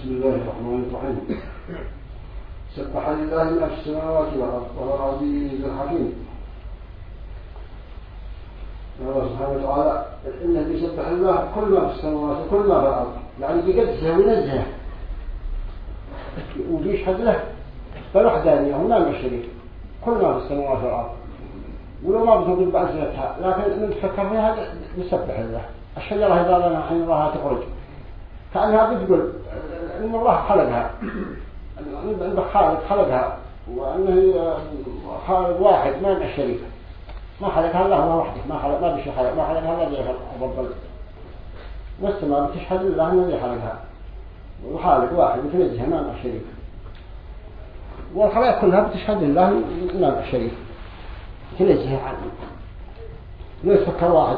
بسم الله الرحمن الرحيم. سبح لله ما في السماوات والأرض وهو العزيز الحكيم. الله سبحانه وتعالى إنه بيسبح الله كل ما في السماوات وكل ما في الأرض. يعني بيقدسه وينزهه وبيشهد له؟ فالوحدانية هو ما الشريك كل ما في السماوات والأرض. ولو ما بتنطق بأسئلتها لكن نتفكر فيها نسبح الله. الشجرة إذا لنا حين الله تخرج. كأنها بتقول إن الله خلقها. إن خالق خلقها. وأنه خالق واحد ما مع الشريك ما خلقها الله هو وحده. ما خلق ما بشي خلق. ما خلقها الذي خلق. والسماء بتشهد الله الذي خلقها. وخالق واحد متنزه ما مع الشريك والخلائق كلها بتشهد الله ما مع الشريك تنزه عنه ليس فكر واحد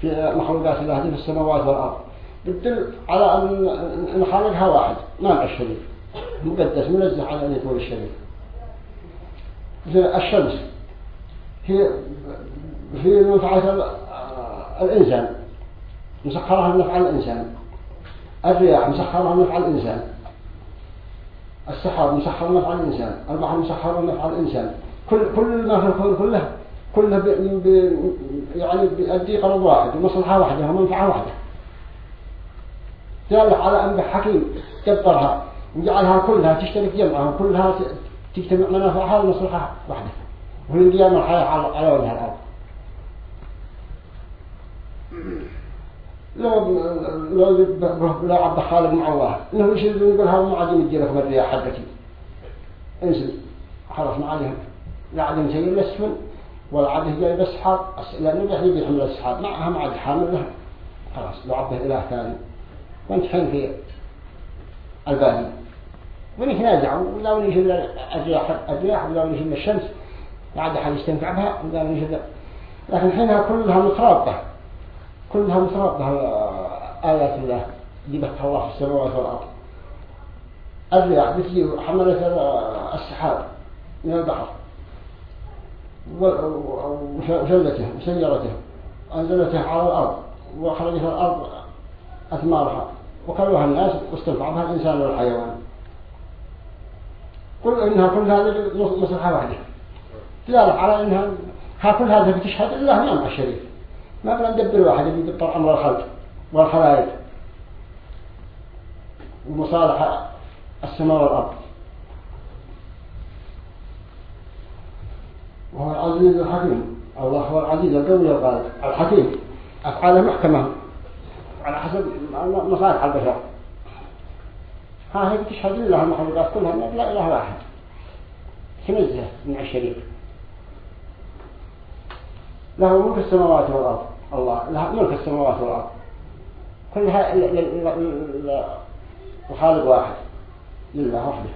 في مخلوقات الله في السماوات والأرض. بتدل على أن خالقها واحد. ما مع مقدس منزه عن أن يكون الشريك الشمس. هي في منفعة الإنسان. مسخرها لنفع الإنسان. الرياح مسخرها لنفع الإنسان. السحاب مسخر لنفع الإنسان. البحر مسخر لنفع الإنسان. كل كل ما في الكون كله كله. يعني بيأدي قرض واحد ومصلحة واحدة ومنفعة واحدة. دل على أن حكيم كبرها وجعلها كلها تشترك جمعها كلها تجتمع منافعها لمصلحة واحدة وهي قيام الحياة على وجه الأرض. لو لو لو عبد خالد مع الله. إنه يشيل يقول هذا ما عاد يجي لك الرياح حقتي انزل. ما عليهم لا عاد شيء الاسفل ولا عاد جاي بس حاب لأنه بيحمل السحاب معها ما عاد حامل له خلاص لو عبده إله ثاني. وانت حين في البادي. ونتنازع ولا ونشيل الرياح الرياح ولا ونشيل الشمس. عاد حد يستنفع بها ولا ونشيل لكن حينها كلها مترابطة. كلها مترابطة آيات الله. جبتها الله في السماوات والأرض. الرياح بتجي حملت السحاب من البحر. وشلته وسيرته. أنزلته على الأرض وخرجت الأرض أثمارها. وكلها الناس واستنفع بها الإنسان والحيوان. كل إنها كل هذه مصلحة واحدة. دلالة على إنها ها كل هذا بتشهد الله نعم الشريف. ما بلا ندبر واحد يدبر أمر الخلق والخلائق. ومصالح السماء والأرض. وهو العزيز الحكيم. الله هو العزيز القوي الغالب الحكيم. أفعاله محكمة. على حسب مصالح البشر. ها هي بتشهد الله المخلوقات كلها لا إله واحد تنزه من الشريك له ملك السماوات والأرض. الله له ملك السماوات والأرض. كلها الخالق واحد. لله وحده.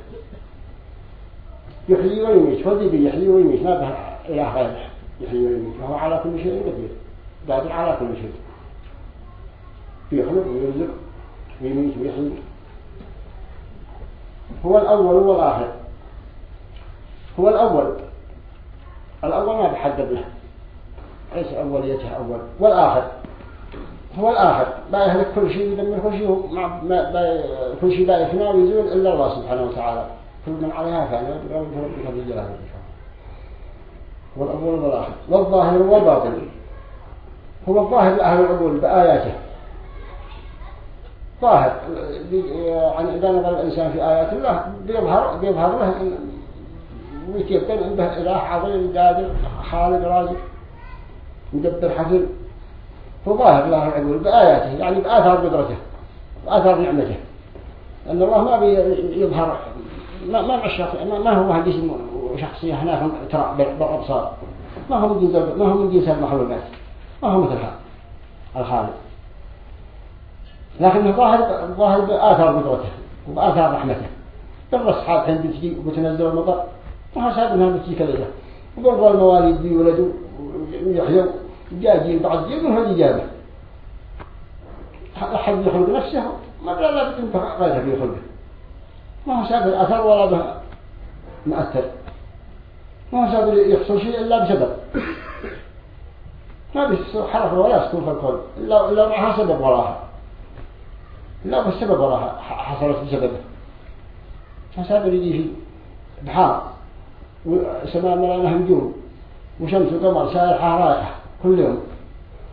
يحيي ويميت. فذي يحيي ويميت. ما به إله غيره. يحيي ويميت. وهو على كل شيء قدير. قادر على كل شيء. يخلق ويرزق ويميت ويحيي هو الأول والآخر. هو الأول. الأول ما بحدد له. ليس أوليته أول؟ والآخر. هو الآخر. لا يهلك كل شيء يدمر كل شيء ما كل شيء لا يفنى ويزول إلا الله سبحانه وتعالى. كل من عليها فعلا يبقى ربك ذي جلاله هو الأول والآخر. والظاهر والباطن. هو الظاهر لأهل العقول بآياته. ظاهر يعني إذا نظر الإنسان في آيات الله بيظهر بيظهر له ويتيقن عنده إله عظيم قادر خالق رازق مدبر حكيم. هو ظاهر له العقول بآياته يعني بآثار قدرته بآثار نعمته. أن الله ما بيظهر ما ما الشخص ما, ما هو جسم وشخصية هناك ترى بالأبصار. ما هو من جنس ما هو من جنس المخلوقات. ما هو مثلها الخالق. لكنه ظاهر ظاهر بآثار قدرته وبآثار رحمته. بالرصحات عند تجي وتنزل المطر؟ حسب انها بتجي كذا. وبرضه المواليد بيولدوا ويحيوا جاء جيل بعد جيل وهذه جابه. أحد يخلق نفسه. ما لا بتنفع غيره في خلقه. ما هو سابق أثر ولا به مؤثر ما هو سابق يحصل شيء إلا بسبب. ما بيحصل حرف ولا يسكن في الكل إلا, إلا معها سبب وراها لا بالسبب وراها. حصلت بسببه فسابر يجي في بحار. وسماء ملانها نجوم. وشمس وقمر سائحة رايحة كل يوم.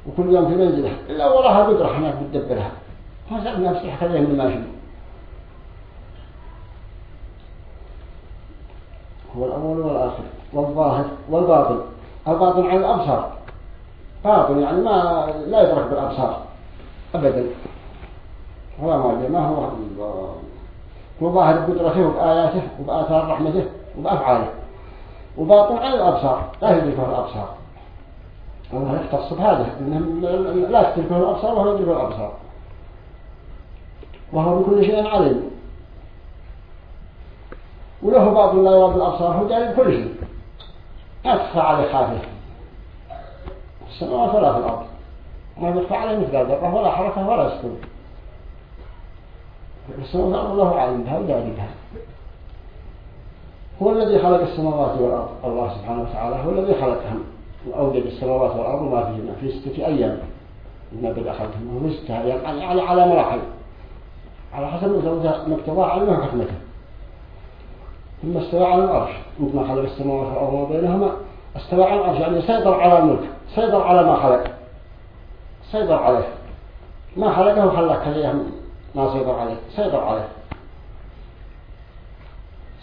وكل يوم في منزله إلا وراها قدرة هناك بتدبرها. فسأل نفسي حكى لهم الماشي هو الأول والآخر. والظاهر والباطن. الباطن عن الأبصار. باطن يعني ما لا يدرك بالأبصار. أبدا. ولا ما ما هو هو ظاهر بقدرته وبآياته وبآثار رحمته وبأفعاله. وباطن عن الأبصار لا يدركه الأبصار. الله يختص بهذا؟ إنهم لا تدركه الأبصار وهو يدركه الأبصار. وهو بكل شيء عليم. وله بعض لا يرى بالأبصار هو جاي بكل شيء. تخفى عليه خافه السماوات ولا في الأرض. ما يخفى عليه مثل ذرة ولا حركة ولا سكون السماوات الله عالم بها وداري بها هو الذي خلق السماوات والأرض. الله سبحانه وتعالى هو الذي خلقهم. وأوجد السماوات والأرض وما فيهما في ستة أيام. ما بدأ خلقهم هو ستة أيام. يعني على مراحل. على حسب مقتضى علمه وحكمته ثم استوى على العرش. مثل ما خلق السماوات والأرض وما بينهما استوى على العرش. يعني سيطر على الملك. سيطر على ما خلق. سيطر عليه. ما خلقه كذا ما سيطر عليه. سيطر عليه.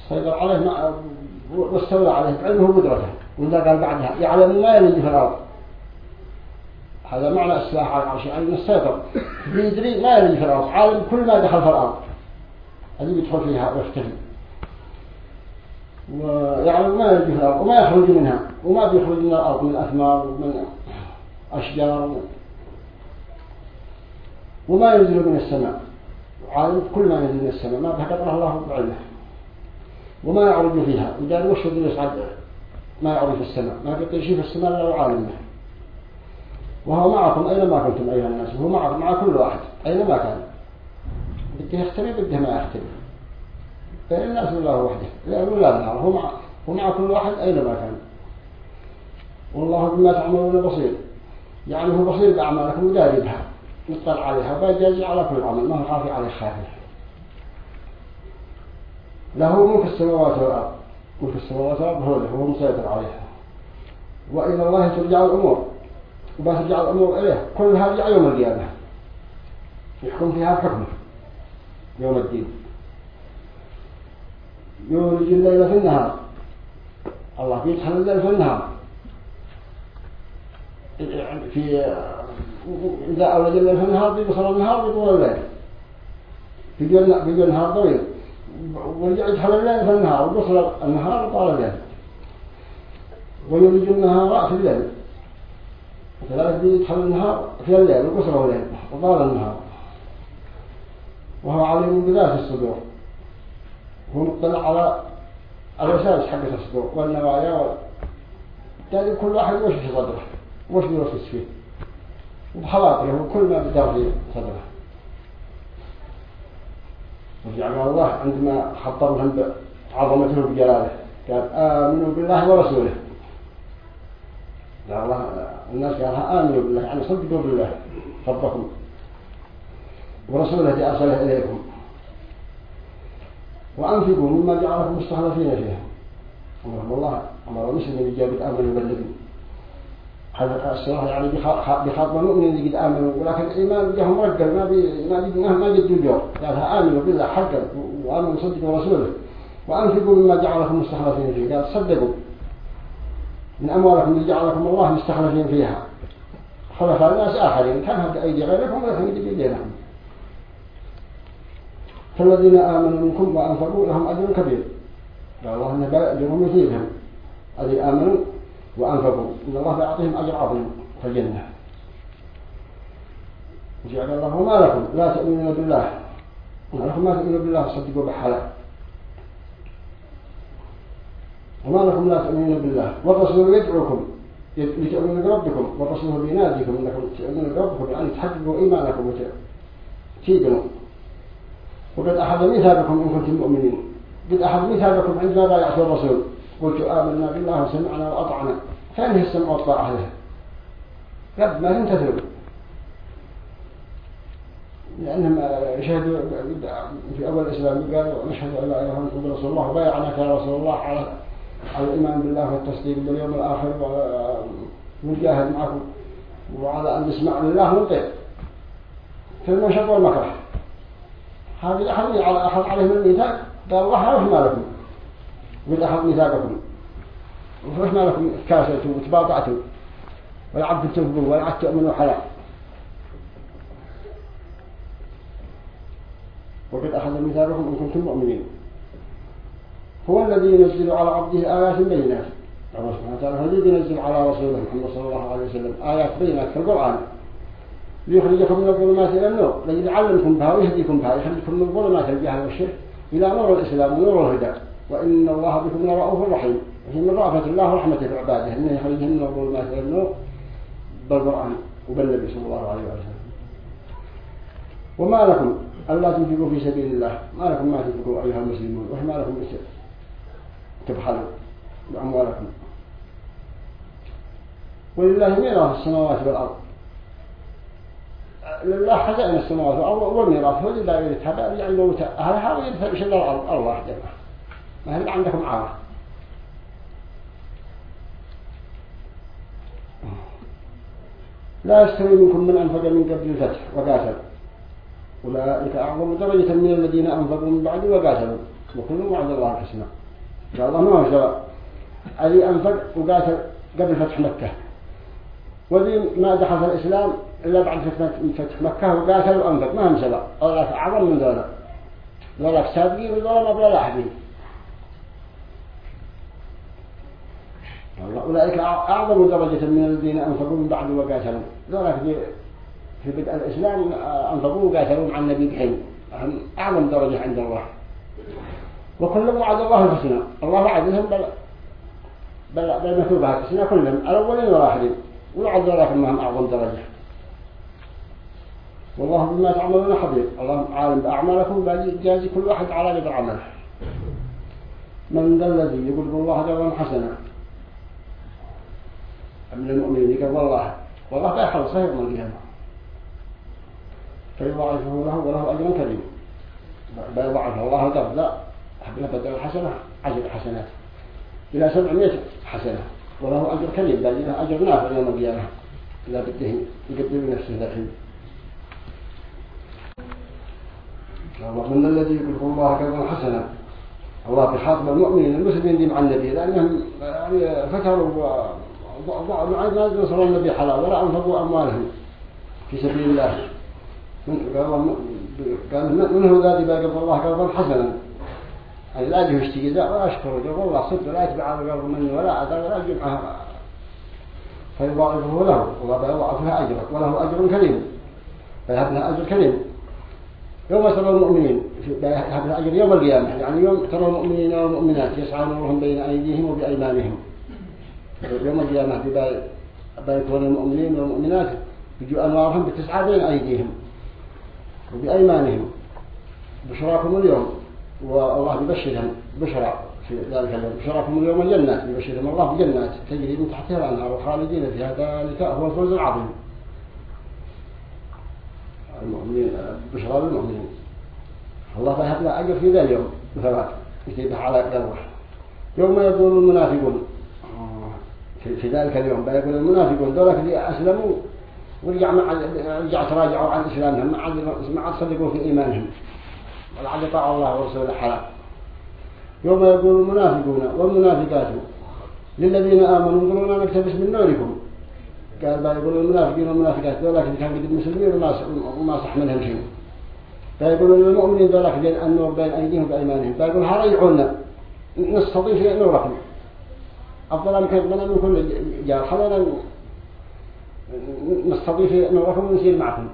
سيطر عليه ما واستولى عليه. بعلمه وقدرته وإذا قال بعدها يعلم ما يلج في الأرض. هذا معنى السلاح على العرش يعني السيطر يدري ما يلج في الأرض. عالم كل ما دخل في الأرض. اللي بيدخل فيها ويختفي ويعلم ما يلج في الأرض وما يخرج منها. وما بيخرج من الأرض من أثمار ومن أشجار. وما ينزل من السماء. عالم كل ما ينزل من السماء ما بهدر الله بعلمه وما يعرج فيها. وقال وش اللي يصعد ما يعرج في السماء؟ ما في شيء في السماء إلا عالم به وهو معكم أينما كنتم أيها الناس؟ وهو معكم مع كل واحد. أينما كان؟ بده يختلف بده ما يختلف بين الناس والله وحده. لا نهار هو مع هو مع كل واحد أينما كان. والله بما تعملون بصير. يعني هو بصير بأعمالكم وداري بها. يطلع عليها ويجازي على كل عمل ما هو خافي عليه خافي. له ملك السماوات والأرض ملك السماوات والأرض هو له هو مسيطر عليها. وإلى الله ترجع الأمور وما ترجع الأمور إليه كلها ترجع يوم القيامة. يحكم فيها بحكمه يوم الدين. يولج الليل في النهار. الله بيدخل الليل في النهار. في إذا أولد الليل في النهار بيبصر النهار بيطول الليل بيجي بيجي النهار طويل ورجع يدخل الليل في النهار وبصر النهار وطال الليل. ويولج النهار في الليل. وكذلك بيدخل النهار في الليل وبصره الليل وطال النهار. وهو عليم بذات الصدور. هو مطلع على الوسائل حقة الصدور والنوايا يعني كل واحد وش في صدره؟ وش بيوسوس فيه؟ وبخواطره وكل ما بدار في صدره وجعل الله عندما خطرهم بعظمته وبجلاله قال آمنوا بالله ورسوله. قال الله الناس قالها آمنوا بالله يعني صدقوا بالله ربكم. ورسوله أرسله إليكم. وأنفقوا مما جعلكم مستخلفين فيه أمر الله أمر المسلم بإجابة يبلغوا هذا الصراحة يعني بخاطب المؤمن اللي قد آمنوا ولكن الإيمان جاهم رجل ما بي ما ما جدوا جور قالها آمنوا بالله حقا وآمنوا صدقوا رسوله وأنفقوا مما جعلكم مستخلفين فيه. قال صدقوا. من أموالكم اللي جعلكم الله مستخلفين فيها. خلفاء الناس آخرين. كان هذا أيدي غيركم ولكن يجي بيدينهم. فالذين آمنوا منكم وأنفقوا لهم أجر كبير. قال الله إن أجرهم يثيبهم. الذين آمنوا وأنفقوا. إن الله يعطيهم أجر عظيم في الجنة. جعل الله وما لكم؟ لا تؤمنون بالله. ما لكم؟ ما تؤمنون بالله. صدقوا بحاله وما لكم؟ لا تؤمنون بالله. والرسول يدعوكم لتؤمنوا بربكم. والرسول يناديكم انكم تؤمنوا بربكم. يعني تحققوا إيمانكم وتيقنوا وقد اخذ ميثاقكم إن كنتم مؤمنين. قد اخذ ميثاقكم عندما بايعتوا الرسول. قلت آمنا بالله وسمعنا وأطعنا. فأنهي السمع والطاعة له قد ما تنتثروا لأنهم شهدوا في أول الإسلام قالوا نشهد أن لا إله إلا رسول الله وبايعناك يا رسول الله على الإيمان بالله والتصديق باليوم الآخر ونجاهد معكم. وعلى أن نسمع لله ونطيع في المنشط والمكره هذه أخذ على أخذ عليهم الميثاق قال الله ما لكم. أخذ ميثاقكم ما لكم كاسلتوا وتباطعتوا ولا تنفقوا ولا تؤمنوا حلال وقد أخذ ميثاقكم إن كنتم مؤمنين. هو الذي ينزل على عبده آيات بينات. الله سبحانه وتعالى هو الذي ينزل على رسوله محمد صلى الله عليه وسلم آيات بينات في القرآن ليخرجكم من الظلمات إلى النور. ليعلمكم بها ويهديكم بها. يخرجكم من الظلمات الجهل والشرك إلى نور الإسلام ونور الهدى. وإن الله بكم لرؤوف رحيم. وهي من رأفة الله ورحمته بعباده إنه يخرجهم من الظلمات إلى النور بالقرآن وبالنبي صلى الله عليه وسلم. وما لكم ألا تنفقوا في سبيل الله. ما لكم ما تنفقوا أيها المسلمون. وما لكم تبخلوا بأموالكم. ولله ميراث السماوات والأرض. لله خزائن السماوات والأرض والميراث. هو لله يرثها يعني لو أهلها ويرثها بشل الأرض. الله جل ما هل عندكم عارة لا يستوي منكم من أنفق من قبل الفتح وقاتل. أولئك أعظم درجة من الذين أنفقوا من بعد وقاتلوا. وكل وعد الله الحسنى قال الله ما هو سواء الذي أنفق وقاتل قبل فتح مكة. وذي ما دخل الإسلام إلا بعد فتح مكة وقاتل وأنفق. ما هم سواء أولئك أعظم من ذولا. ذولا سابقين وذولا ما بلا لاحقين أولئك أعظم درجة من الذين أنفقوا من بعد وقاتلوا ذولا في بدء الإسلام أنفقوا وقاتلوا مع النبي بحين أعظم درجة عند الله. وكل وعد الله الحسنى. الله وعدهم بل بل بالمثوبة الحسنى كلهم الأولين والآخرين. وعد الله أنهم أعظم درجة. والله بما تعملون خبير. الله عالم بأعمالكم جازي كل واحد على قدر عمله. من ذا الذي يقول الله قولا حسنا؟ من المؤمنين يقول والله والله لا صحيح من القيامة فيضاعفه له وله أجر كريم. بيضاعف الله قبل لا. حبنا بدل الحسنة عشر حسنات. إلى سبعمائة حسنة وله أجر كريم. بل له أجر نافع يوم القيامة. لا بده يقدم نفسه الحين من الذي يقول الله كذا حسنا. الله بخاطب المؤمنين المسلمين دي مع النبي لأنهم يعني فتروا ما نصروا النبي حلال ولا أنفقوا أموالهم في سبيل الله. من قال منه ذا باقي الله قرضا حسنا؟ أي لا يشتكي ذا وأشكر يقول الله صدق لا يتبع القرض مني ولا أدر ولا جمعها فيضاعفه له والله بيضاعفها أجرك وله أجر كريم. فيهب له أجر كريم. يوم ترى المؤمنين يهب له أجر يوم القيامة يعني يوم ترى المؤمنين والمؤمنات يسعى نورهم بين أيديهم وبأيمانهم. يوم القيامة بيكون المؤمنين والمؤمنات يجوا أنوارهم بتسعى بين أيديهم؟ وبأيمانهم. بشراكم اليوم. والله يبشرهم بشرى. في ذلك اليوم. بشراكم اليوم الجنات. يبشرهم الله بجنات. تجري من تحتها الأنهار وخالدين فيها. ذلك هو الفوز العظيم. المؤمنين بشرى للمؤمنين الله فيهب له أجر في ذا اليوم. بثبات يكتبه على قدره يوم يقول المنافقون. في ذلك اليوم. بيقول المنافقون دولك اللي أسلموا ورجع مع رجع تراجعوا عن إسلامهم ما عاد ما عاد صدقوا في إيمانهم. ولا عاد طاعوا الله ورسوله حلال يوم يقول المنافقون والمنافقات للذين آمنوا انظرونا نكتبس من نوركم قال بقى يقول المنافقين والمنافقات ذولاك اللي كانوا قد المسلمين وما وما صح منهم شيء. فيقولون للمؤمنين ذولاك بين النور بين أيديهم وبأيمانهم فيقول هريعونا نستضيف نوركم أفضل من من كل جار خلونا نستضيف نوركم ونسير معكم.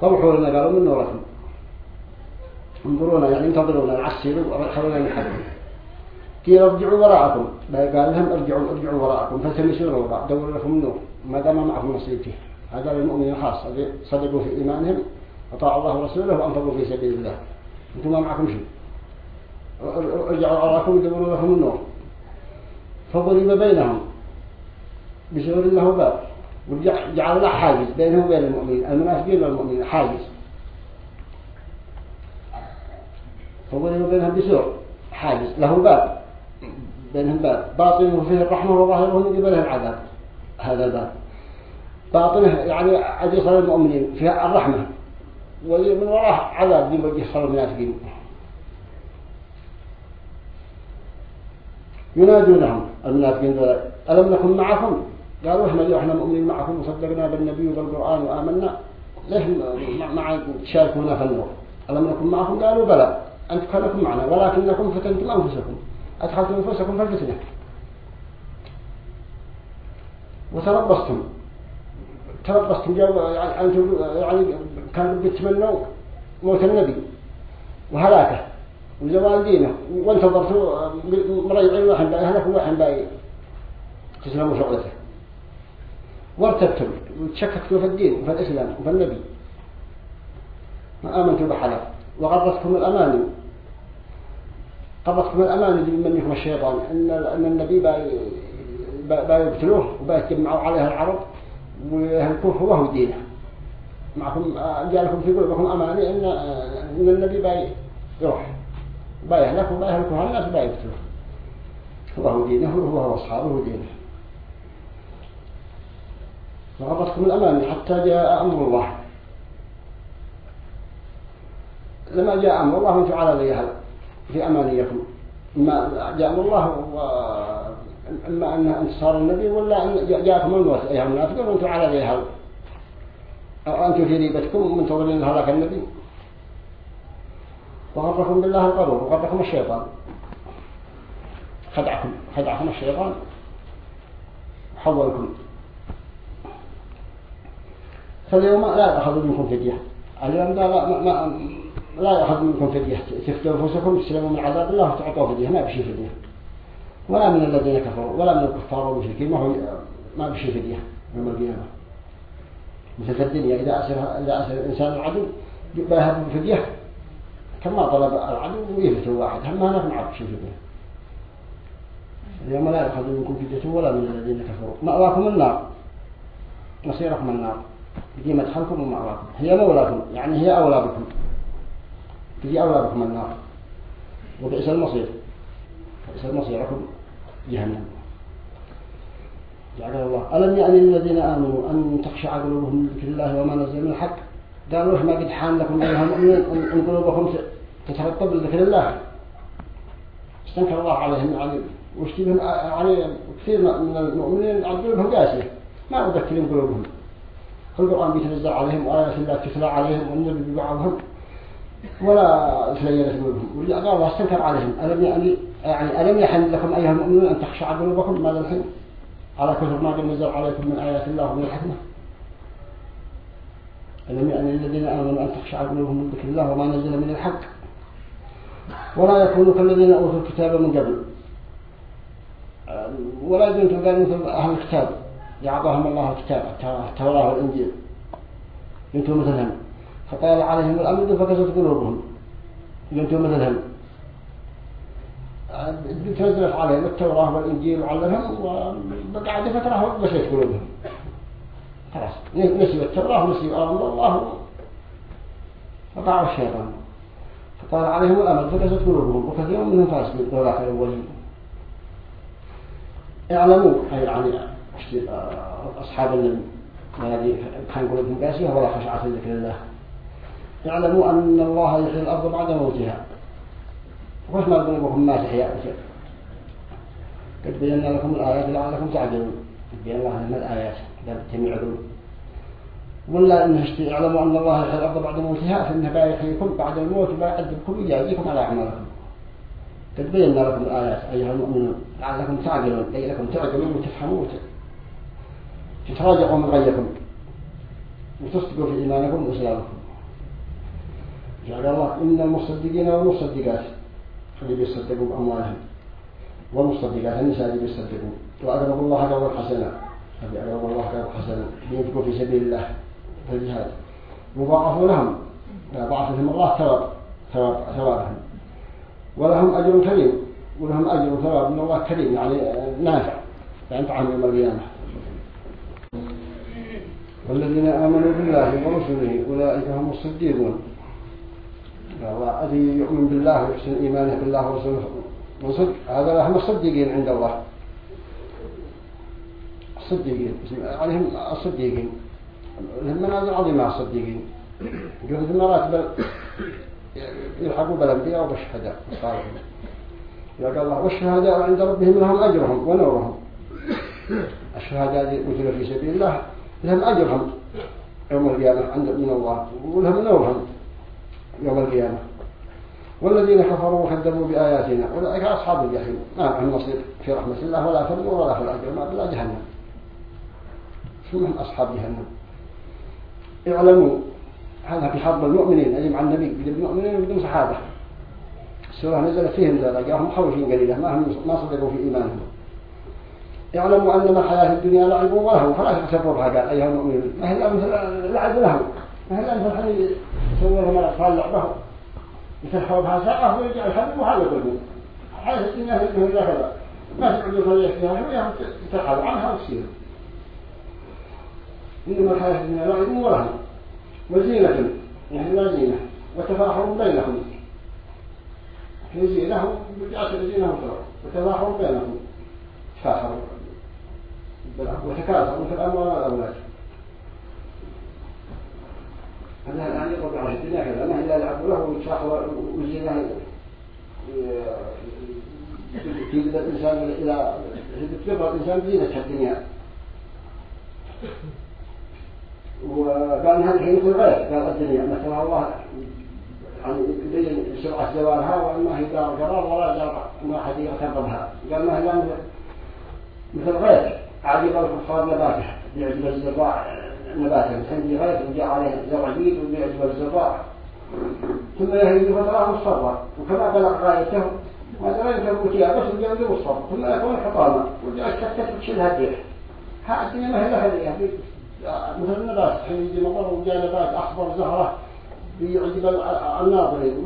طوحوا لنا قالوا من نوركم انظرونا يعني انتظرونا العسير وخلونا نحكم قيل ارجعوا وراءكم. قال لهم ارجعوا ارجعوا وراءكم. فالتمسوا الوراء دوروا لكم النور. ما دام معكم نصيب فيه. هذا للمؤمنين خاص. صدقوا في إيمانهم أطاعوا الله ورسوله وأنفقوا في سبيل الله. أنتم ما معكم شيء. أرجعوا وراءكم ودوروا لكم النور فضرب بينهم. بسور له باب. وجعل له حاجز بينه وبين المؤمنين. المنافقين والمؤمنين حاجز. فبينه وبينهم بسوء. حاجز. له باب. بينهم باب. باطنه فيه الرحمة وظاهره من قبله العذاب. هذا الباب باطنه يعني عزيز المؤمنين. فيها الرحمة. ومن وراه عذاب وجه صلى المنافقين. ينادونهم. المنافقين دول ألم نكن معكم قالوا إحنا إحنا مؤمنين معكم وصدقنا بالنبي وبالقرآن وآمنا. ليش مع تشاركونا في النور؟ ألم نكن معكم؟ قالوا بلى. أنتم كانكم معنا ولكنكم فتنتم أنفسكم. أدخلتم أنفسكم في الفتنة. وتربصتم. تربصتم. يعني يعني كانوا بيتمنوا موت النبي. وهلاكه. وزوال دينه. وانتظرتوا مريعين واحد بقى هلك وواحد بقى تسلموا شغلته. وارتبتم وتشككتوا في الدين وفي الإسلام وفي النبي. ما آمنتوا بحلف وغرتكم الأماني. قبضكم الأماني منكم الشيطان. إن أن النبي با يقتلوه وبا يتجمعوا عليه العرب ويهلكوه هو دينه. معكم جالكم في قلوبكم أماني إن إن النبي با يروح. با يهلك وبا يهلكوه الناس با يقتلوه هو دينه هو هو أصحابه ودينه وغضتكم الأمان حتى جاء أمر الله. لما جاء أمر الله على ذي في أمانيكم. ما جاء أمر الله. إما أن انتصار النبي ولا أن جاءكم الموت. أيها المنافقون وأنتم على ذي أو أنتم في ريبتكم منتظرين هلاك النبي. وغركم بالله القرور وغركم الشيطان. خدعكم خدعكم الشيطان. حولكم. فاليوم لا يأخذ منكم فدية. اليوم لا ما, ما لا يأخذ منكم فدية. تخدوا أنفسكم تسلموا من عذاب الله وتعطوا فدية. ما بشي فدية. ولا من الذين كفروا ولا من الكفار والمشركين. ما هو ما بشي فدية يوم القيامة. مثل الدنيا إذا أسر إذا أسر الإنسان العدو بيهب فدية كما طلب العدو ويفتح واحد هم ما نفع بشي فدية اليوم لا يأخذ منكم فدية ولا من الذين كفروا. مأواكم النار. مصيركم النار. تجي مدخلكم ومأواكم. هي مولاكم يعني هي أولى بكم. تجي أولى بكم النار. وبئس المصير. بئس مصيركم جهنم. جعل الله. ألم يعني الذين آمنوا أن تخشع قلوبهم لذكر الله وما نزل من الحق؟ قالوا ما قد حان لكم أيها المؤمنين أن قلوبكم تترطب لذكر الله. استنكر الله عليهم يعني واشتبهم يعني كثير من المؤمنين قلوبهم قاسية. ما أذكرهم قلوبهم. القرآن بيتنزل عليهم وآيات الله تتلى عليهم والنبي ببعضهم. ولا تلينت قلوبهم. قال الله استنكر عليهم. ألم يعني يعني ألم يحن لكم أيها المؤمنون أن تخشع قلوبكم؟ ماذا الحين على كثر ما قد نزل عليكم من آيات الله ومن الحكمة. ألم يعني الذين آمنوا أن تخشع قلوبهم من ذكر الله وما نزل من الحق ولا يكونوا كالذين أوتوا الكتاب من قبل. ولا يكونوا قال مثل أهل الكتاب. يعطاهم الله الكتاب التوراة والإنجيل. ينتوا مثلهم فطال عليهم الأمد فكست قلوبهم. ينتوا مثلهم تنزلت عليهم التوراة والإنجيل وعلمهم وبقعد فترة وبشت قلوبهم. خلاص. نسيوا التوراة ونسيوا أمر الله فقعوا الشيطان. فطال عليهم الأمد. فكست قلوبهم. وكثير منهم فاسقين أولئك الأولين اعلموا. أي يعني أصحاب النبي. كان قلوبهم قاسية ولا خشعة ذكر الله. اعلموا أن الله يحيي الأرض بعد موتها. وش ما قلوبكم ما تحيا قد بينا لكم الآيات لعلكم تعقلون. بين الله لنا الآيات. تجمع ولا إنه يعلموا أن الله يحيي الأرض بعد موتها فإنه بيحييكم بعد الموت وبيعذبكم ويجازيكم على أعمالكم. قد بينا لكم الآيات أيها المؤمنون لعلكم تعقلون أي لكم تعقلون وتفهموا تتراجعوا من غيكم وتصدقوا في إيمانكم وإسلامكم. جعل الله إن المصدقين والمصدقات اللي بيصدقوا بأموالهم والمصدقات النساء اللي بيصدقوا وأقربوا الله قرضا حسنا هذه أقربوا الله قرضا حسنا بينفقوا في سبيل الله في الجهاد وضاعفوا لهم ضاعفهم الله ثواب ثواب ثوابهم. ولهم أجر كريم. ولهم أجر ثواب من الله كريم يعني نافع. ينفعهم يوم القيامة. والذين آمنوا بالله ورسله أولئك هم الصديقون. الذي يؤمن بالله ويحسن إيمانه بالله ورسوله وصدق هذا هم الصديقين عند الله. الصديقين. عليهم الصديقين. لهم منازل عظيمة الصديقين. جهد المراتب يلحقوا بالأنبياء وبالشهداء الصالحين قال الله والشهداء عند ربهم لهم أجرهم ونورهم. الشهداء مثل في سبيل الله لهم أجرهم. يوم القيامة عند من الله ولهم نورهم. يوم القيامة. والذين كفروا وكذبوا بآياتنا أولئك أصحاب الجحيم. ما لهم نصيب في رحمة الله ولا في النور ولا في الأجر ما بلا جهنم. هم أصحاب جهنم؟ اعلموا هذا في حرب المؤمنين أي مع النبي بدون المؤمنين وبدون صحابة السورة نزلت فيهم ذلك جاءهم خوفين قليلا ما هم ما صدقوا في إيمانهم. اعلموا أنما الحياة الدنيا لعب وله فلا تغتروا بها قال أيها المؤمنين ما هي إلا مثل لعب له. ما هي إلا مثل الحين يسوي لهم الأطفال لعبه. يفتحوا بها ساعة ويرجع الحبيب وحال يقولون حياة الدنيا هي هذا. ما فريق فيها شوية ترحلوا عنها وتصير إنما الحياة الدنيا لعب وله وزينة يعني لا زينة. وتفاخر بينهم. في زينة وجعت زينة وتفاخر بينهم. تفاخروا وتكاثروا في الأموال والأولاد هذا الآن يقول على الدنيا كذا. ما إلا لعبوا له ويتفاخر وزينة. تجد الإنسان إلى تبغى الإنسان زينة الدنيا. وقال هذه الحين مثل غير. قال الدنيا مثل الله يعني يبين سرعة زوالها وأنها هي دار قرار ولا دار ما أحد يغتربها قال ما هي مثل غير. عاد يبقى الكفار نباتها. يعجب الزراع نباتا تنجي غير. وجاء عليه زرع جيد ويعجب الزراع ثم يهيج فتراه مصفرا وكما بلغ غايته ما درى يمكن بوتيها بس وجاء مصفر ثم يكون حطاما وجاء الشتت وتشيلها الديح ها الدنيا ما هي لها مثل النبات حين يجي مطر وجاء نبات أخضر زهرة بيعجب الناظرين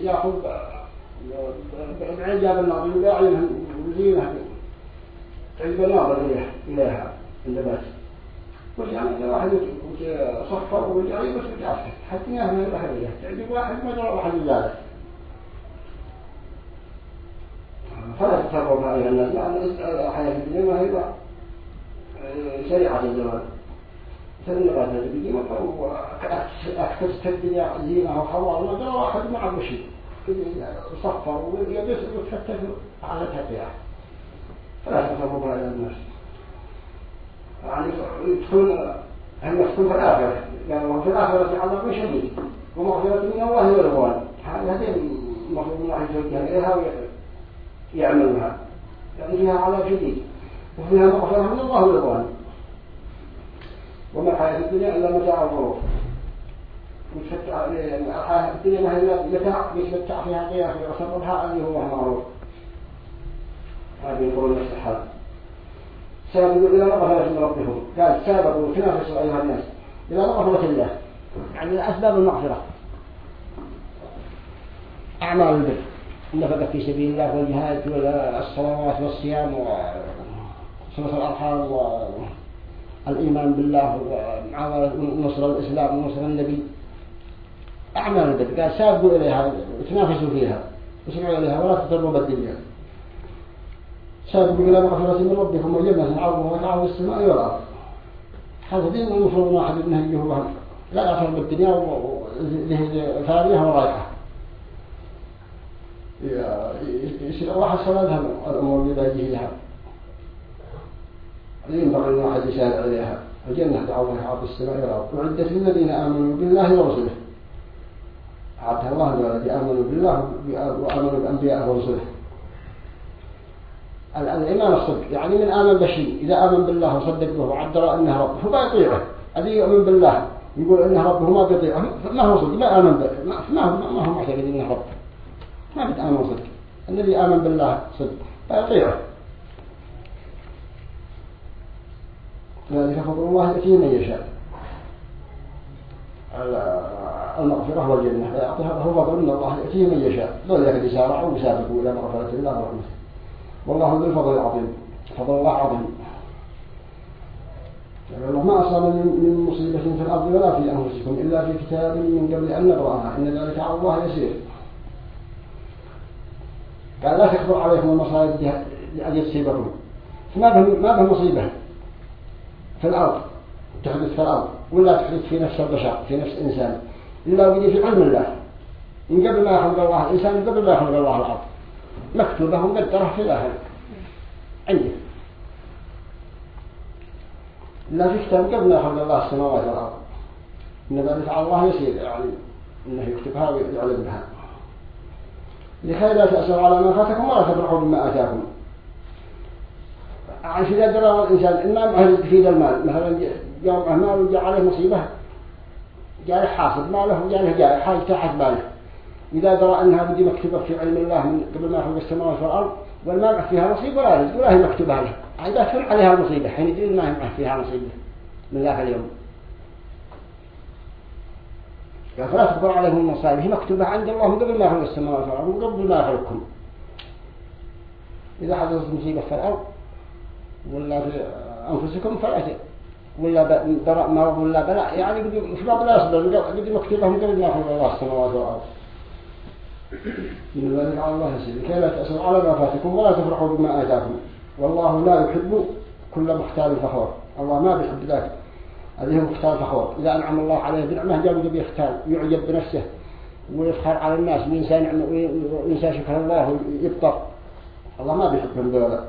ويأخذ بعجاب الناظرين ويعلمهم وزينها تعجب الناظر إليها النبات وجاء إذا واحد صفر وجاء بس وجاء. حتى يهمل البحرية تعجب واحد ما جرى واحد ذلك فلا بها أيها الناس. لأن الحياة الدنيا ما هي سريعة الزمان. بيجي مطر وأكتست الدنيا زينة وحوار. ما جرى واحد مع بشي صفر ويبس وتفتت على تبعه فلا تفرقوا إلى الناس. يعني يدخلون هم يدخلون في الآخرة. لأن الله في الآخرة عذاب شديد. ومغفرة من الله ورضوان هذه المفروض من الله يتوجه إليها ويعملها يعني فيها عذاب شديد. وفيها مغفرة من الله ورضوان وما الحياة الدنيا إلا متاع الغرور. متفتع يعني الحياة الدنيا ما هي متاع يتمتع فيها غيره ويصرفها اللي هو معروف. هذه نفس الحال سابقوا إلى مغفرة من ربهم قال سابقوا تنافسوا أيها الناس. إلى مغفرة الله. يعني أسباب المغفرة. أعمال البر. النفقة في سبيل الله والجهاد والصلوات والصيام وصلة الأرحام والإيمان بالله ونصر الإسلام ونصر النبي أعمال البر قال سابقوا إليها وتنافسوا فيها وسمعوا إليها ولا تضروا بالدنيا سابقوا إلى مغفرة من ربكم وجنة عرضها وكعرض السماء والأرض هذا دين المفروض واحد منه يجيه لا يعصر بالدنيا وله ثانية ورايحة يصير واحد صلاتها الأمور اللي يجي لها ينبغي أن واحد يسارع عليها. الجنة دعوها عرض السماء والأرض. وعدت للذين آمنوا بالله ورسله. أعطها الله الذين آمنوا بالله وآمنوا بأنبياء ورسله. الإيمان الصدق يعني من آمن بشيء إذا آمن بالله وصدق به وعدل أنه رب فما يطيعه. الذي يؤمن بالله يقول إنه رب ما بيطيعه ما هو صدق؟ ما آمن به ما هو معتقد إنه رب. ما بيتآمن صدق. الذي آمن بالله صدق فيطيعه. ذلك فضل الله يأتيه من يشاء. المغفرة والجنة فيعطيها هو فضل من الله يأتيه من يشاء. ذلك يسارعوا ويسابقوا إلى مغفرة الله ورحمته والله ذو الفضل العظيم. فضل الله عظيم. الله ما أصاب من مصيبة في الأرض ولا في أنفسكم إلا في كتاب من قبل أن نبرأها إن ذلك على الله يسير. قال لا تكبر عليكم المصائب لأجل تصيبكم. ما به ما به مصيبة؟ في الأرض تحدث في الأرض ولا تحدث في نفس البشر في نفس الإنسان. إلا وجد في علم الله. من قبل ما يخلق الله الإنسان قبل ما يخلق الله الأرض. مكتوبة ومقدرة في الله عنده لا في كتاب قبل ما يخلق الله السماوات والأرض. إن ذلك الله يسير يعني إنه يكتبها ويعلم بها لكي لا تأسوا على ما فاتكم ولا تفرحوا بما آتاكم. عشان درى الإنسان. ما معه تفيد المال. مثلا جاء مال وجاء عليه مصيبة. جاء حاصل ماله وجاء له جاء حاجة تحت باله إذا درى أنها بدي مكتوبة في علم الله من قبل ما يخلق السماوات والأرض والما فيها نصيب ولا رزق ولا هي مكتوبة له. إذا تفل عليها المصيبة حين يدري ما هي فيها نصيبة من ذاك اليوم. قال فلا تكبر عليهم المصائب. هي مكتوبة عند الله من قبل ما يخلق السماوات والأرض من قبل ما يخلقكم. إذا حدثت مصيبة في الأرض ولا في أنفسكم فلا ولا براء مرض ولا بلاء يعني مش ما بلا يصبر قد مكتوبة من قبل ما يخلق الله السماوات والأرض. من ذلك على الله يسير كي لا تأسوا على ما فاتكم ولا تفرحوا بما آتاكم. والله لا يحب كل مختال فخور. الله ما بيحب ذلك هذه مختال فخور. إذا أنعم الله عليه بنعمة جاب يجب يختال يعجب بنفسه ويفخر على الناس. وينسى وينسى شكر الله ويبطر. الله ما بيحبهم ذولا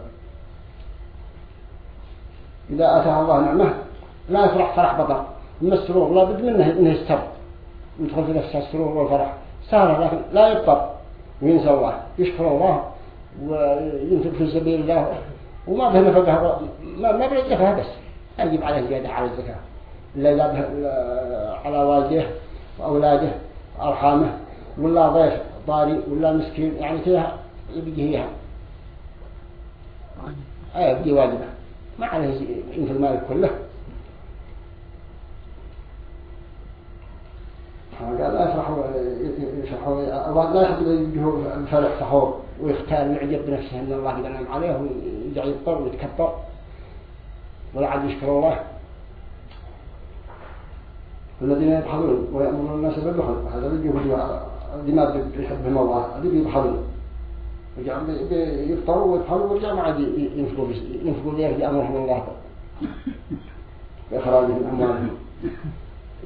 إذا أتاه الله نعمة لا يفرح فرح بطر. من السرور لا بد منه إنه يستر يدخل في نفسه السرور والفرح. سهل لكن لا يبطر وينسى الله يشكر الله وينفق في سبيل الله. وما به نفقه ما ما بالزكاة بس. يجب عليه زيادة على الزكاة. إلا إذا على والده وأولاده وأرحامه ولا ضيف طاري ولا مسكين يعني كذا يبقي هي. أي يبقي واجبة. ما عليه ينفق المال كله. قال لا يفرحوا يفرحوا الله لا يحب يجيه الفرح ويختار ويعجب بنفسه إن الله قد انعم عليه ويرجع يضطر ويتكبر. ولا عاد يشكر الله. الذين يبحثون ويأمرون الناس بالبخل هذا اللي اللي ما بيحبهم الله هذا بيبحثون يفطروا ويبحثوا ويرجع ما عاد ينفقوا ينفقوا ليه أمرهم الله بإخراجهم أموالهم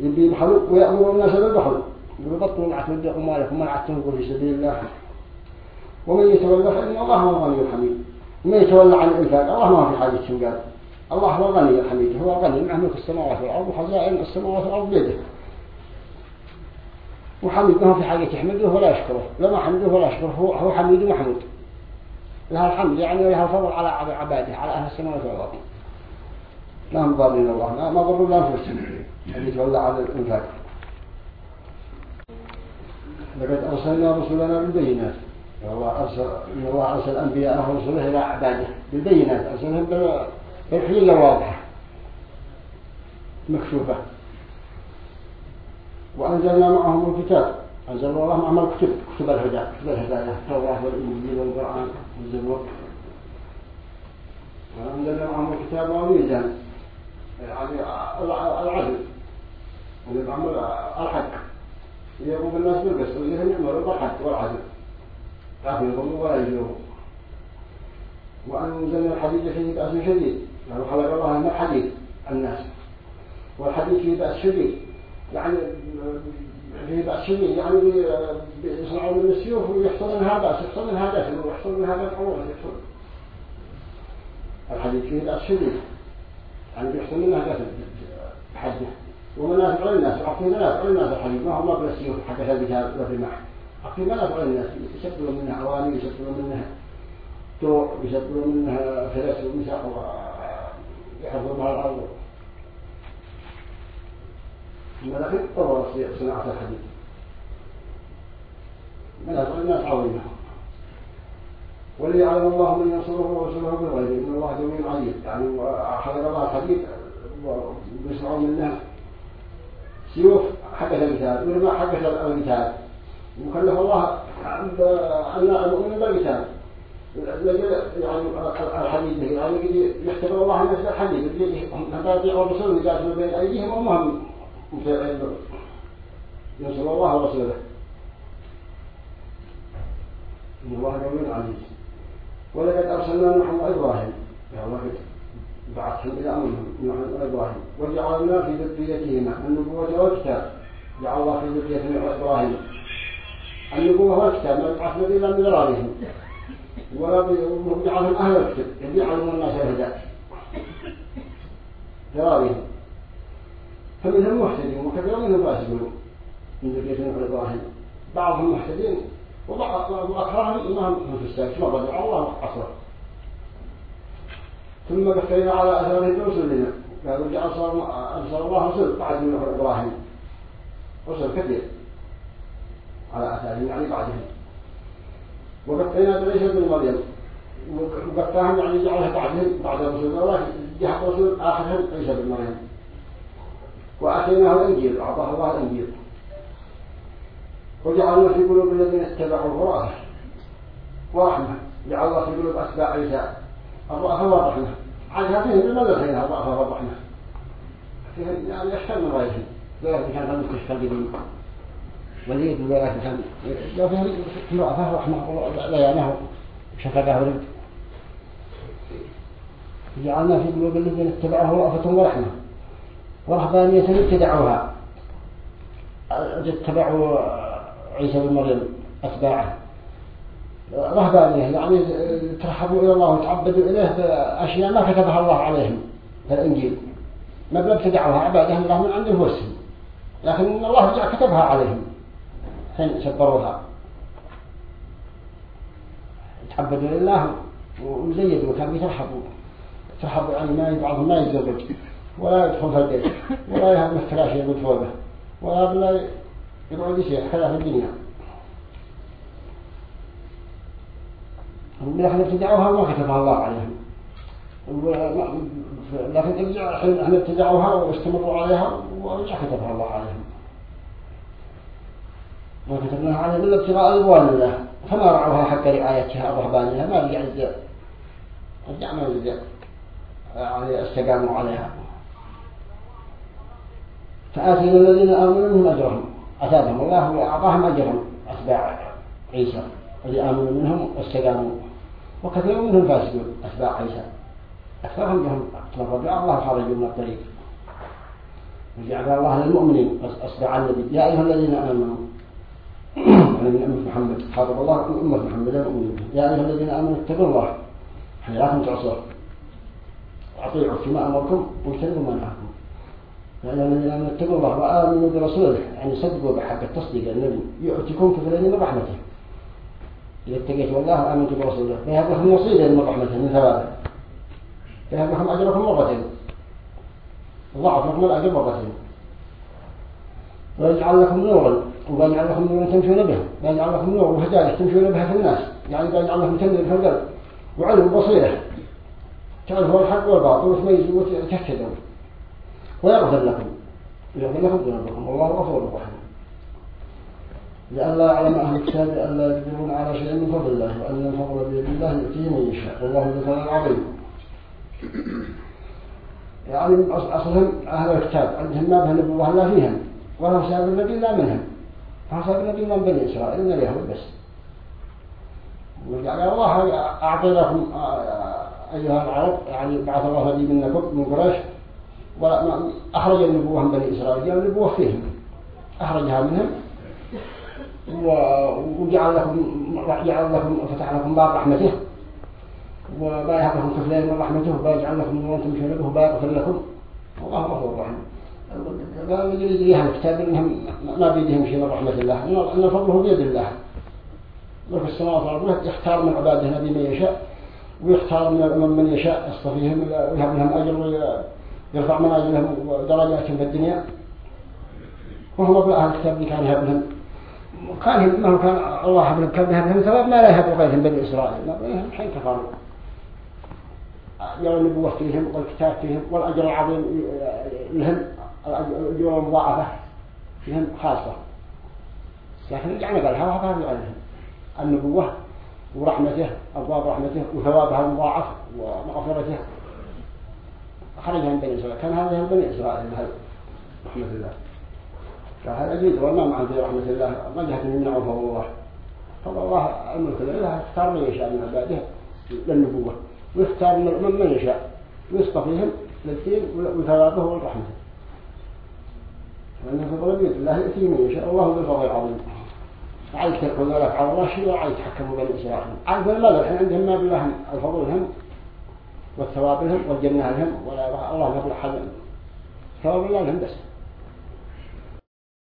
يبي يبحثوا ويأمرون الناس بالبخل ويبطلوا العتمد أموالكم من عتمكم في سبيل الله. ومن يتولى فإن الله هو الغني الحميد. ومن يتولى عن الإنفاق الله ما في حاجة قال؟ الله هو الغني الحميد هو الغني معه ملك السماوات والأرض وخزائن السماوات والأرض بيده. وحميد ما في حاجة يحمده ولا يشكره. لما حمده ولا يشكره. هو, هو حميد ومحمود. لها الحمد يعني ولها الفضل على عباده على أهل السماوات والأرض. لا هم ضالين الله ما ضروا لا أنفسهم اللي يتولى على الإنفاق. لقد أرسلنا رسلنا بالبينات. الله أرسل إن الله أرسل أنبياء ورسله إلى عباده بالبينات. أرسلهم بالحجة واضحة مكشوفة. وأنزلنا معهم الكتاب. أنزل الله معهم الكتب. كتب الهدى كتب الهداية. التوراة والإنجيل والقرآن. والزبور وأنزلنا معهم الكتاب والميزان. يعني العدل ونظام الحق. يقوم الناس بالقسط. ويهم يعملوا بالحق والعدل لكن يظلموا ولا يجلوه وأنزلنا الحديد فيه بأس شديد. يعني خلق الله من الحديد الناس. والحديد فيه بأس شديد. يعني فيه بأس شديد يعني يصنعون من السيوف ويحصل منها بأس يحصل منها دفن ويحصل منها بالحروف يحصل الحديد فيه بأس شديد يعني بيحصل منها دفن حده ومنافع للناس وعطيه منافع للناس الحديد ما هو ما بالسيوف حتى ثابتها والرماح عطيه منافع للناس يشكلوا منها عواني يشكلوا منها طوع يشكلوا منها فرس ومساق ويحفظوا بها الأرض. الملكي طور صناعة الحديد منافع الناس عظيمة وليعلم الله من ينصره ورسوله بالغيب إن الله جميع عليم يعني حضر الله الحديد ويسمعوا منه سيوف حقة القتال ولما حقة القتال وكلف الله أن المؤمن بالقتال يعني الحديد يعني يحتمل الله مثل الحديد اللي هذا يدعو الرسول يقاتل بين أيديهم ومهم ينصر الله ورسوله إن الله قوي عزيز ولقد أرسلنا نوحا وإبراهيم. يا الله بعثهم إلى أمرهم نوحا وإبراهيم. وجعلنا في ذريتهما النبوة والكتاب. جعل الله في ذرية وإبراهيم. النبوة والكتاب ما يبعثنا إلا من ذراريهم ولا وجعلهم أهل الكتب يجعلهم الناس الهدى ذراريهم فمنهم محتدين وكثير منهم فاسقون من ذرية نوح وإبراهيم بعضهم محتدين وبعض أكثرهم ما هم في الساكت ما بدأ الله عصر ثم قفينا على أثاره برسلنا قالوا جاء أرسل الله رسل بعد من إبراهيم. رسل كثير. على أثاره يعني بعدهم. وقفينا بعيسى بن مريم. وقفاهم يعني جعلها بعدهم بعد رسول الله جاء رسول آخرهم عيسى بن مريم. وآتيناه الإنجيل أعطاه الله الإنجيل وجعلنا في قلوب الذين اتبعوا رأفة ورحمة جعل الله في قلوب أتباع عيسى. الرأفة والرحمة فيهم المدرسين الرأفة والرحمة فيهم يعني من غيرهم ذلك كان في المستشفى وليد وذلك كان لو فيهم رأفة ورحمة ليانه شفقه ورد جعلنا في قلوب الذين اتبعوا رأفة ورحمة ورهبانية ابتدعوها. اتبعوا عيسى بن مريم أتباعه. رهبانية يعني ترحبوا إلى الله وتعبدوا إليه بأشياء ما كتبها الله عليهم في الإنجيل. ما بابتدعوها عبادة الله من عند أنفسهم لكن الله جاء كتبها عليهم. حين سبروها تعبدوا لله وزيدوا كانوا يترحبوا ترحبوا يعني ما بعضهم ما يتزوج. ولا يدخل في البيت ولا يهم الفراش يقول فوقه. ولا يقعد شيء في الدنيا. لكن ابتدعوها وما كتبها الله عليهم. لكن إحنا ابتدعوها واستمروا عليها ورجع كتبها الله عليهم. ما كتبناها عليهم إلا ابتغاء رضوان الله فما رعوها حق رعايتها الرهبانية ما رجع رجع رجع ما رجع يعني استقاموا عليها. فآتينا الذين آمنوا منهم أجرهم. أثابهم الله وأعطاهم أجرهم. أتباع عيسى اللي آمنوا منهم واستقاموا. وكثير منهم فاسقون. أتباع عيسى. أكثرهم لهم تمردوا الله خرجوا من الطريق. وجعل الله للمؤمنين. أصدع النبي. يا أيها الذين آمنوا. أنا من أمة محمد. خاطب الله من أمة محمد المؤمنين. يا أيها الذين آمنوا اتقوا الله. حياكم تعصوا. أطيعوا فيما أمركم. واجتنبوا ما نهاكم لأن اتقوا الله وآمنوا برسوله يعني صدقوا بحق التصديق النبي يؤتكم كفلين من رحمته. إذا اتقيت والله وآمنت برسوله فيهب لكم وصيلا من رحمته من ثوابه. فيهب لكم أجركم مرتين. ضعف لكم الأجر مرتين. ويجعل لكم نورا ويجعل لكم نورا تمشون به. ويجعل لكم نور وهداية تمشون بها في الناس. يعني ويجعل لكم تنزل في القلب وعلم بصيرة. تعرفوا الحق والباطل وتميزوا وتهتدوا ويغفر لكم. يغفر لكم ذنوبكم. والله غفور رحيم. لئلا يعلم أهل الكتاب ألا يقدرون على شيء من فضل الله وأن الفضل بيد الله يؤتيه من يشاء. والله ذو الفضل العظيم يعني أصلهم أهل الكتاب. عندهم ما به نبوة الله فيهم. ولا حساب النبي لا منهم. فحساب النبي من بني إسرائيل من اليهود بس. وقال الله أعطي لكم أيها العرب يعني بعث الله نبي منكم من قريش. وأخرج النبوة من بني إسرائيل جاء النبوة فيهم. أخرجها منهم. وجعل لكم جعل لكم فتح لكم باب رحمته. وبايع لكم كفلين من رحمته وبيجعل لكم نورا تمشون به وبيغفر لكم. الله غفور رحيم. قالوا يريد لها الكتاب إنهم ما بيدهم شيء من رحمة الله ان فضله بيد الله. وفي السماوات والأرض يختار من عباده نبي من يشاء ويختار من من يشاء يصطفيهم ويهب لهم أجر يرفع منازلهم ودرجاتهم في الدنيا. وهم أبو أهل الكتاب اللي كان يهب كان ما كان الله يهب لهم كان يهب لهم ثواب ما لا يهب غيرهم بني إسرائيل. حين كفروا يرى النبوة فيهم والكتاب فيهم والأجر العظيم لهم الأجر المضاعفة فيهم خاصة. لكن رجعنا قالها وهذا عليهم النبوة ورحمته أبواب رحمته وثوابها المضاعف ومغفرته. خرجها من بني إسرائيل كان هذا بني إسرائيل رحمة الله. قال هذا جيد والله مع رحمة الله ما من نعم فضل الله. فضل الله الملك لله اختار من يشاء من عباده للنبوة ويختار من من يشاء ويصطفيهم للدين وثوابه والرحمة. وأنه فضل بيد الله يأتي من يشاء الله ذو الفضل العظيم. عايز تأخذ لك على الله شيء وعايز تحكموا بين إسرائيل. عايز لا؟ الحين عندهم ما بالله الفضل لهم والثواب لهم والجنة لهم ولا الله ما بالله ثواب الله لهم بس.